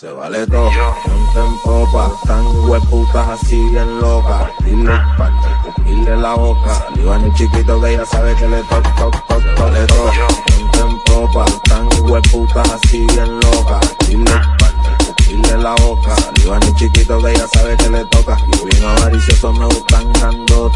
Se vale todo, monta en popa, tan hueputas así bien locas. Dile dile la boca. Iván el chiquito que ya sabe que le toca, toc, toc, se vale todo. Monta en popa, tan hueputas así bien locas. Dile dile la boca. Iván el chiquito que ya sabe que le toca. Y bien avaricioso me gustan grandotas,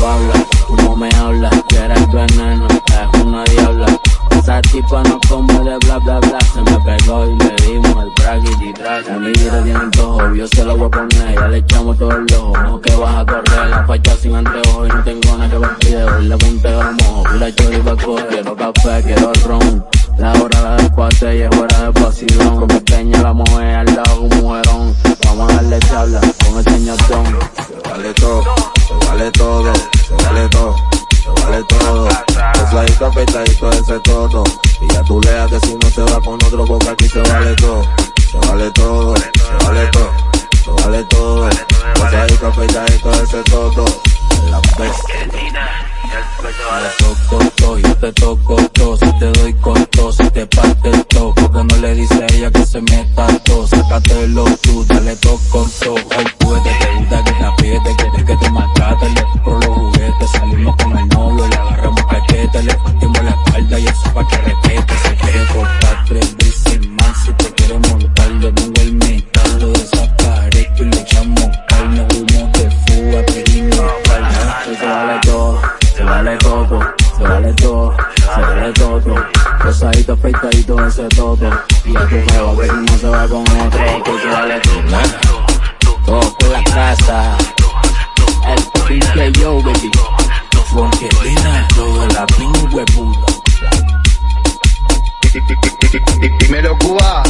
Pablo, ¿cómo me hablas? Que eres veneno, es una diabla. Esa tipa no come de bla bla bla. Se me pegó y le dimos el bracket y track. A mi vida tiene antojo, yo se lo voy a poner. Ya le echamos todo el ojo. No que vas a correr la facha sin anteojos. Y no tengo nada que ver video. Le ponte el mojo. la chori pa' coger. Quiero café, quiero ron. La hora de después y es hora de vacilón. Con pequeña la mujer al lado un mujerón. Pesadito, ese todo. Y ya tú leas que si no se va con otro porque aquí se vale todo, se vale todo, se vale todo, se vale todo. Pesadito, apretadito ese todo. La bestia. Toco, to, yo te toco, to, si te doy costo, si te parte el no le dice a ella que se meta to, sácatelo tú, dale toco, to, se vale todo, se vale todo. Rosadito, afeitadito ese todo. Y a tu nuevo, que no se va con otro, que se vale todo. Por la casa. El pinche yo, baby. Porque viene todo la pinche hueputa. Dímelo, Cuba.